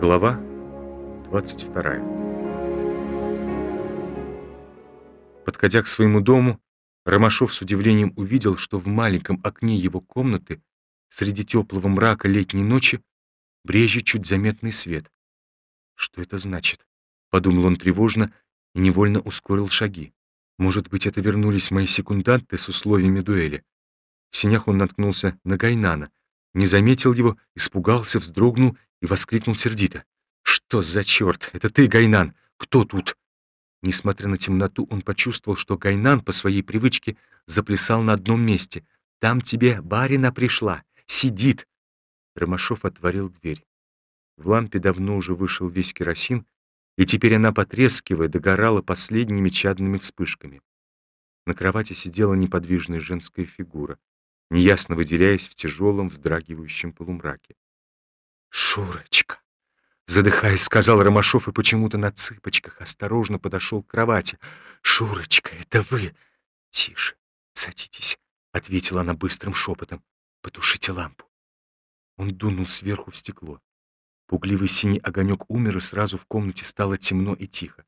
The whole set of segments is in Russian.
Глава 22 Подходя к своему дому, Ромашов с удивлением увидел, что в маленьком окне его комнаты среди теплого мрака летней ночи брежет чуть заметный свет. «Что это значит?» — подумал он тревожно и невольно ускорил шаги. «Может быть, это вернулись мои секунданты с условиями дуэли?» В синях он наткнулся на Гайнана, не заметил его, испугался, вздрогнул и воскликнул сердито. «Что за черт? Это ты, Гайнан? Кто тут?» Несмотря на темноту, он почувствовал, что Гайнан по своей привычке заплясал на одном месте. «Там тебе барина пришла! Сидит!» Ромашов отворил дверь. В лампе давно уже вышел весь керосин, и теперь она, потрескивая, догорала последними чадными вспышками. На кровати сидела неподвижная женская фигура неясно выделяясь в тяжелом вздрагивающем полумраке. «Шурочка!» Задыхаясь, сказал Ромашов и почему-то на цыпочках осторожно подошел к кровати. «Шурочка, это вы!» «Тише, садитесь», — ответила она быстрым шепотом. «Потушите лампу». Он дунул сверху в стекло. Пугливый синий огонек умер, и сразу в комнате стало темно и тихо.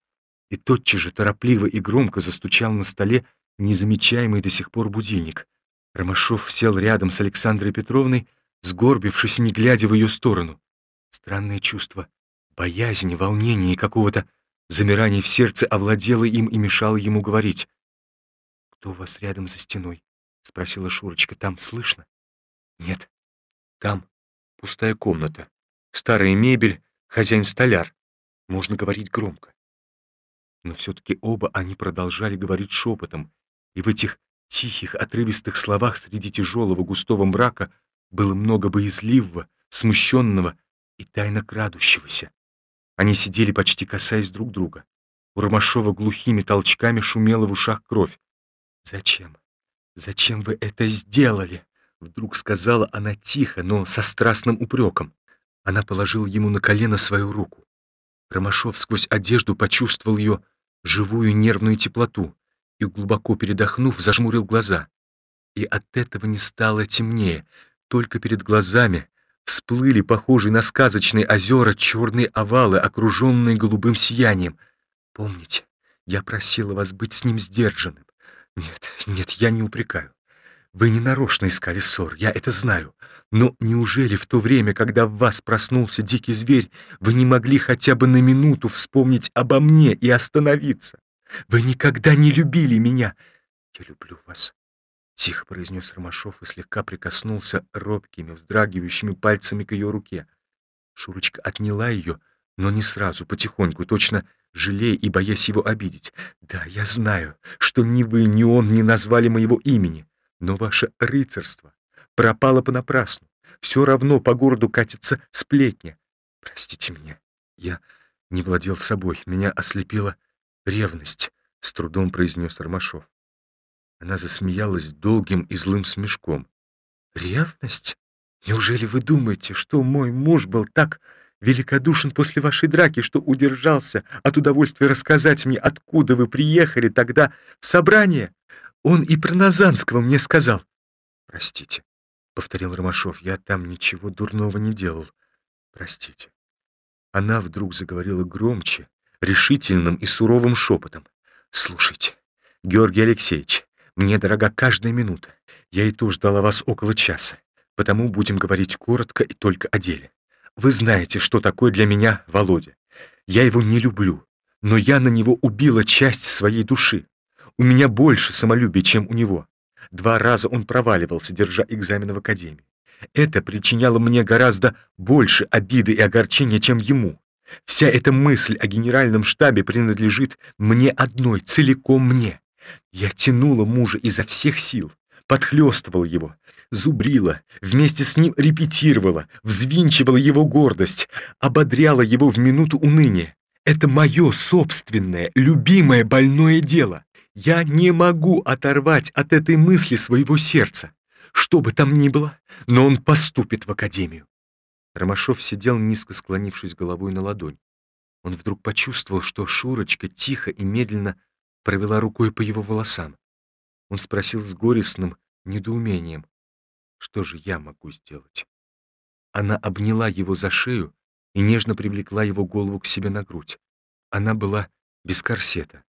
И тотчас же торопливо и громко застучал на столе незамечаемый до сих пор будильник — Ромашов сел рядом с Александрой Петровной, сгорбившись, не глядя в ее сторону. Странное чувство боязни, волнения и какого-то замирания в сердце овладело им и мешало ему говорить. «Кто у вас рядом за стеной?» — спросила Шурочка. «Там слышно?» «Нет. Там пустая комната, старая мебель, хозяин-столяр. Можно говорить громко». Но все-таки оба они продолжали говорить шепотом, и в этих тихих, отрывистых словах среди тяжелого густого мрака было много боязливого, смущенного и тайно крадущегося. Они сидели, почти касаясь друг друга. У Ромашова глухими толчками шумела в ушах кровь. «Зачем? Зачем вы это сделали?» Вдруг сказала она тихо, но со страстным упреком. Она положила ему на колено свою руку. Ромашов сквозь одежду почувствовал ее живую нервную теплоту и, глубоко передохнув, зажмурил глаза. И от этого не стало темнее, только перед глазами всплыли похожие на сказочные озера черные овалы, окруженные голубым сиянием. Помните, я просила вас быть с ним сдержанным. Нет, нет, я не упрекаю. Вы не нарочно искали ссор, я это знаю. Но неужели в то время, когда в вас проснулся дикий зверь, вы не могли хотя бы на минуту вспомнить обо мне и остановиться? Вы никогда не любили меня. Я люблю вас. Тихо произнес Ромашов и слегка прикоснулся робкими, вздрагивающими пальцами к ее руке. Шурочка отняла ее, но не сразу, потихоньку, точно жалея и боясь его обидеть. «Да, я знаю, что ни вы, ни он не назвали моего имени, но ваше рыцарство пропало понапрасну. Все равно по городу катится сплетня. Простите меня, я не владел собой, меня ослепило «Ревность», — с трудом произнес Ромашов. Она засмеялась долгим и злым смешком. «Ревность? Неужели вы думаете, что мой муж был так великодушен после вашей драки, что удержался от удовольствия рассказать мне, откуда вы приехали тогда в собрание? Он и про Назанского мне сказал». «Простите», — повторил Ромашов, — «я там ничего дурного не делал. Простите». Она вдруг заговорила громче, решительным и суровым шепотом. «Слушайте, Георгий Алексеевич, мне дорога каждая минута. Я и то ждала вас около часа, потому будем говорить коротко и только о деле. Вы знаете, что такое для меня Володя. Я его не люблю, но я на него убила часть своей души. У меня больше самолюбия, чем у него. Два раза он проваливался, держа экзамен в академии. Это причиняло мне гораздо больше обиды и огорчения, чем ему. Вся эта мысль о генеральном штабе принадлежит мне одной, целиком мне. Я тянула мужа изо всех сил, подхлёстывала его, зубрила, вместе с ним репетировала, взвинчивала его гордость, ободряла его в минуту уныния. Это мое собственное, любимое больное дело. Я не могу оторвать от этой мысли своего сердца. Что бы там ни было, но он поступит в академию. Ромашов сидел, низко склонившись головой на ладонь. Он вдруг почувствовал, что Шурочка тихо и медленно провела рукой по его волосам. Он спросил с горестным недоумением, что же я могу сделать? Она обняла его за шею, и нежно привлекла его голову к себе на грудь. Она была без корсета.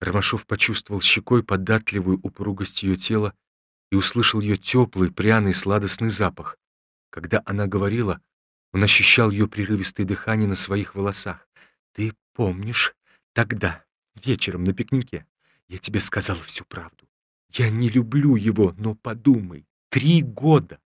Ромашов почувствовал щекой податливую упругость ее тела и услышал ее теплый, пряный, сладостный запах. Когда она говорила, он ощущал ее прерывистое дыхание на своих волосах. «Ты помнишь, тогда, вечером на пикнике, я тебе сказала всю правду. Я не люблю его, но подумай, три года,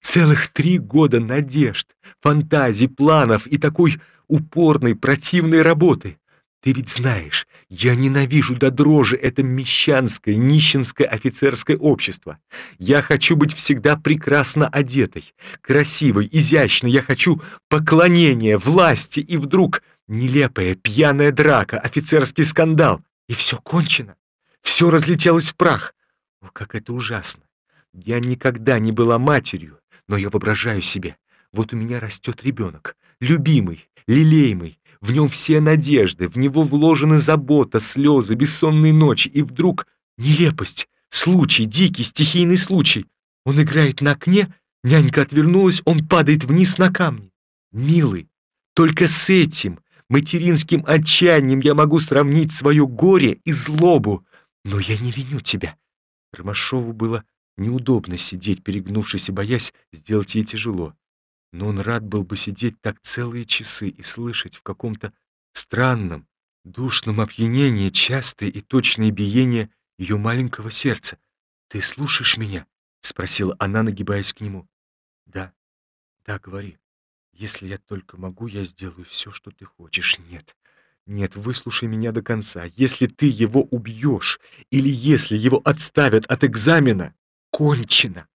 целых три года надежд, фантазий, планов и такой упорной, противной работы. Ты ведь знаешь, я ненавижу до дрожи это мещанское, нищенское офицерское общество. Я хочу быть всегда прекрасно одетой, красивой, изящной. Я хочу поклонения, власти, и вдруг нелепая пьяная драка, офицерский скандал. И все кончено. Все разлетелось в прах. О, как это ужасно. Я никогда не была матерью, но я воображаю себе. Вот у меня растет ребенок, любимый, лелеемый, в нем все надежды, в него вложены забота, слезы, бессонные ночи, и вдруг нелепость, случай, дикий, стихийный случай. Он играет на окне, нянька отвернулась, он падает вниз на камни. Милый, только с этим, материнским отчаянием я могу сравнить свое горе и злобу. Но я не виню тебя. Ромашову было неудобно сидеть, перегнувшись и боясь сделать ей тяжело но он рад был бы сидеть так целые часы и слышать в каком-то странном, душном опьянении частые и точные биения ее маленького сердца. «Ты слушаешь меня?» — спросила она, нагибаясь к нему. «Да, да, говори. Если я только могу, я сделаю все, что ты хочешь. Нет, нет, выслушай меня до конца. Если ты его убьешь или если его отставят от экзамена, кончено.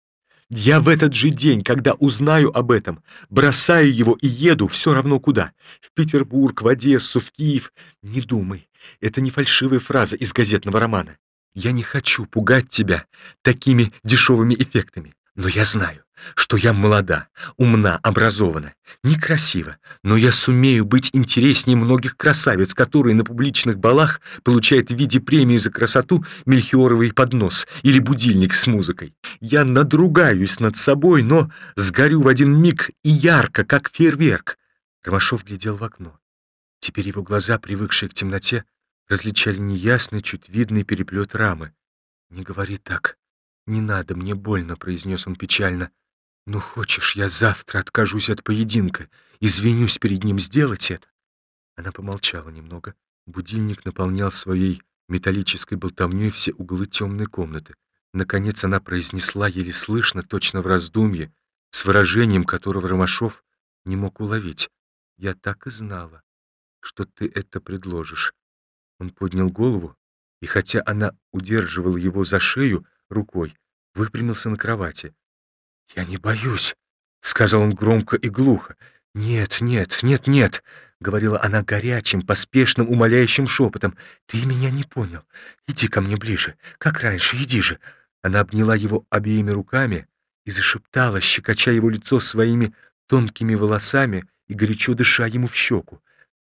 Я в этот же день, когда узнаю об этом, бросаю его и еду все равно куда. В Петербург, в Одессу, в Киев. Не думай, это не фальшивая фраза из газетного романа. Я не хочу пугать тебя такими дешевыми эффектами. Но я знаю, что я молода, умна, образована, некрасива, но я сумею быть интереснее многих красавиц, которые на публичных балах получают в виде премии за красоту мельхиоровый поднос или будильник с музыкой. Я надругаюсь над собой, но сгорю в один миг и ярко, как фейерверк. Ромашов глядел в окно. Теперь его глаза, привыкшие к темноте, различали неясный, чуть видный переплет рамы. «Не говори так», «Не надо, мне больно», — произнес он печально. «Ну, хочешь, я завтра откажусь от поединка, извинюсь перед ним сделать это?» Она помолчала немного. Будильник наполнял своей металлической болтовней все углы темной комнаты. Наконец она произнесла еле слышно, точно в раздумье, с выражением которого Ромашов не мог уловить. «Я так и знала, что ты это предложишь». Он поднял голову, и хотя она удерживала его за шею, рукой, выпрямился на кровати. «Я не боюсь», — сказал он громко и глухо. «Нет, нет, нет, нет», — говорила она горячим, поспешным, умоляющим шепотом. «Ты меня не понял. Иди ко мне ближе, как раньше, иди же». Она обняла его обеими руками и зашептала, щекоча его лицо своими тонкими волосами и горячо дыша ему в щеку.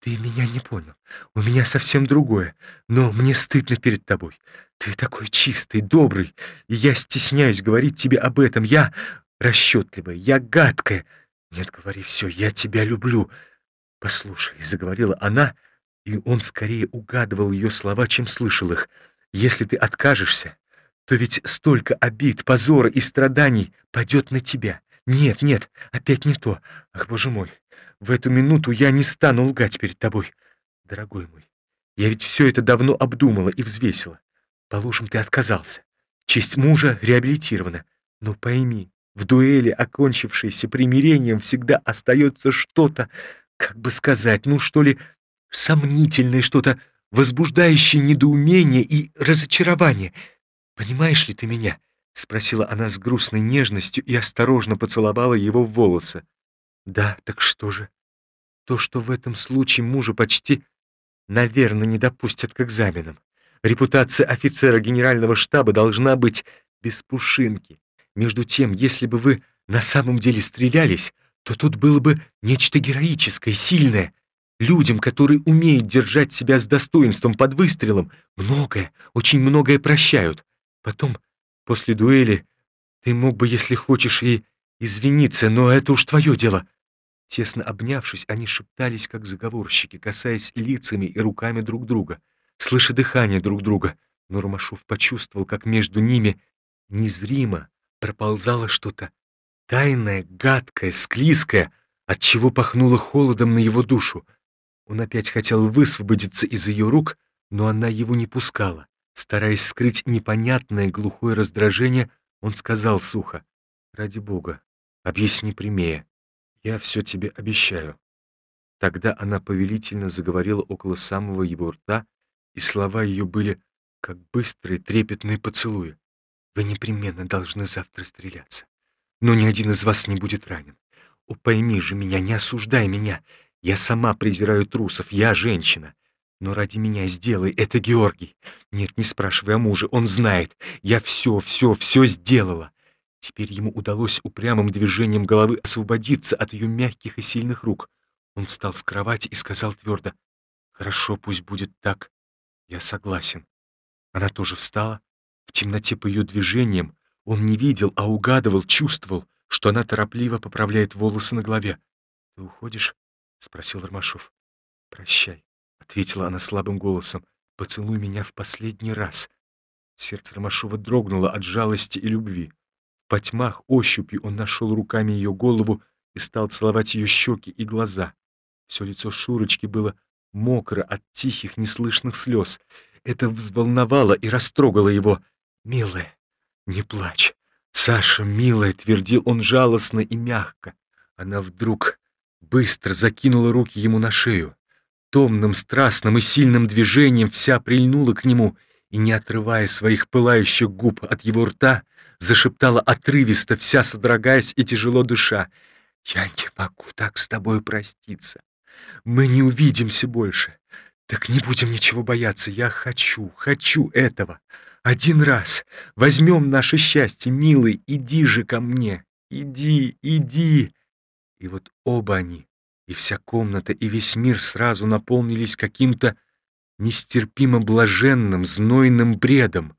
«Ты меня не понял. У меня совсем другое, но мне стыдно перед тобой. Ты такой чистый, добрый, и я стесняюсь говорить тебе об этом. Я расчетливая, я гадкая. Нет, говори все, я тебя люблю. Послушай, — заговорила она, и он скорее угадывал ее слова, чем слышал их. Если ты откажешься, то ведь столько обид, позора и страданий пойдет на тебя. Нет, нет, опять не то. Ах, боже мой, в эту минуту я не стану лгать перед тобой. Дорогой мой, я ведь все это давно обдумала и взвесила. Положим, ты отказался. Честь мужа реабилитирована. Но пойми, в дуэли, окончившейся примирением, всегда остается что-то, как бы сказать, ну что ли, сомнительное, что-то возбуждающее недоумение и разочарование. Понимаешь ли ты меня? — спросила она с грустной нежностью и осторожно поцеловала его в волосы. «Да, так что же? То, что в этом случае мужа почти, наверное, не допустят к экзаменам. Репутация офицера генерального штаба должна быть без пушинки. Между тем, если бы вы на самом деле стрелялись, то тут было бы нечто героическое, сильное. Людям, которые умеют держать себя с достоинством под выстрелом, многое, очень многое прощают. Потом, после дуэли, ты мог бы, если хочешь, и извиниться, но это уж твое дело. Тесно обнявшись, они шептались, как заговорщики, касаясь лицами и руками друг друга, слыша дыхание друг друга. Но Ромашов почувствовал, как между ними незримо проползало что-то тайное, гадкое, склизкое, от чего пахнуло холодом на его душу. Он опять хотел высвободиться из ее рук, но она его не пускала. Стараясь скрыть непонятное глухое раздражение, он сказал сухо, «Ради Бога, объясни прямее. Я все тебе обещаю». Тогда она повелительно заговорила около самого его рта, и слова ее были как быстрые трепетные поцелуи. «Вы непременно должны завтра стреляться, но ни один из вас не будет ранен. О, пойми же меня, не осуждай меня. Я сама презираю трусов, я женщина. Но ради меня сделай это, Георгий. Нет, не спрашивай о муже, он знает. Я все, все, все сделала. Теперь ему удалось упрямым движением головы освободиться от ее мягких и сильных рук. Он встал с кровати и сказал твердо, «Хорошо, пусть будет так. Я согласен». Она тоже встала. В темноте по ее движениям он не видел, а угадывал, чувствовал, что она торопливо поправляет волосы на голове. «Ты уходишь?» — спросил Ромашов. «Прощай», — ответила она слабым голосом. «Поцелуй меня в последний раз». Сердце Ромашова дрогнуло от жалости и любви. По тьмах ощупью он нашел руками ее голову и стал целовать ее щеки и глаза. Все лицо Шурочки было мокро от тихих, неслышных слез. Это взволновало и растрогало его. «Милая, не плачь. Саша, милая», — твердил он жалостно и мягко. Она вдруг быстро закинула руки ему на шею. Томным, страстным и сильным движением вся прильнула к нему и, не отрывая своих пылающих губ от его рта, зашептала отрывисто, вся содрогаясь и тяжело дыша. «Я не могу так с тобой проститься. Мы не увидимся больше. Так не будем ничего бояться. Я хочу, хочу этого. Один раз. Возьмем наше счастье, милый, иди же ко мне. Иди, иди». И вот оба они, и вся комната, и весь мир сразу наполнились каким-то нестерпимо блаженным, знойным бредом.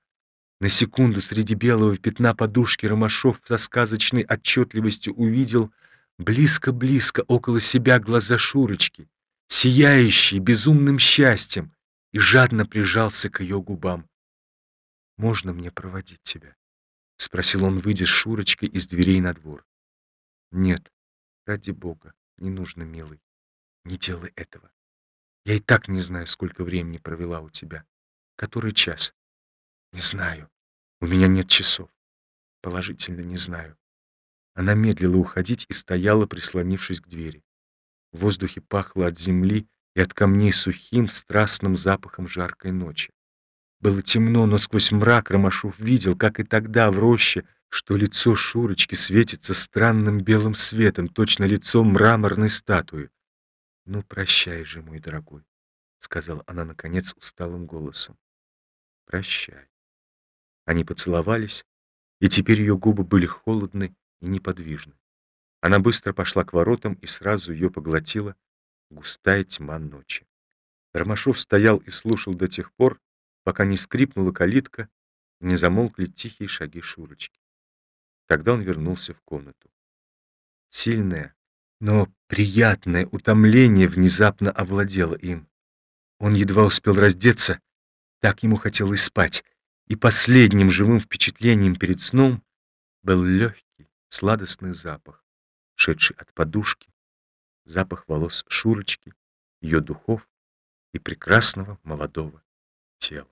На секунду среди белого пятна подушки Ромашов со сказочной отчетливостью увидел близко-близко около себя глаза Шурочки, сияющие безумным счастьем, и жадно прижался к ее губам. «Можно мне проводить тебя?» — спросил он, выйдя с Шурочкой из дверей на двор. «Нет, ради бога, не нужно, милый, не делай этого. Я и так не знаю, сколько времени провела у тебя. Который час?» Не знаю. У меня нет часов. Положительно не знаю. Она медлила уходить и стояла, прислонившись к двери. В воздухе пахло от земли и от камней сухим, страстным запахом жаркой ночи. Было темно, но сквозь мрак Ромашов видел, как и тогда в роще, что лицо Шурочки светится странным белым светом, точно лицо мраморной статуи. «Ну, прощай же, мой дорогой», — сказала она, наконец, усталым голосом. «Прощай». Они поцеловались, и теперь ее губы были холодны и неподвижны. Она быстро пошла к воротам, и сразу ее поглотила густая тьма ночи. Ромашов стоял и слушал до тех пор, пока не скрипнула калитка, не замолкли тихие шаги Шурочки. Тогда он вернулся в комнату. Сильное, но приятное утомление внезапно овладело им. Он едва успел раздеться, так ему хотелось спать, и последним живым впечатлением перед сном был легкий, сладостный запах, шедший от подушки, запах волос Шурочки, ее духов и прекрасного молодого тела.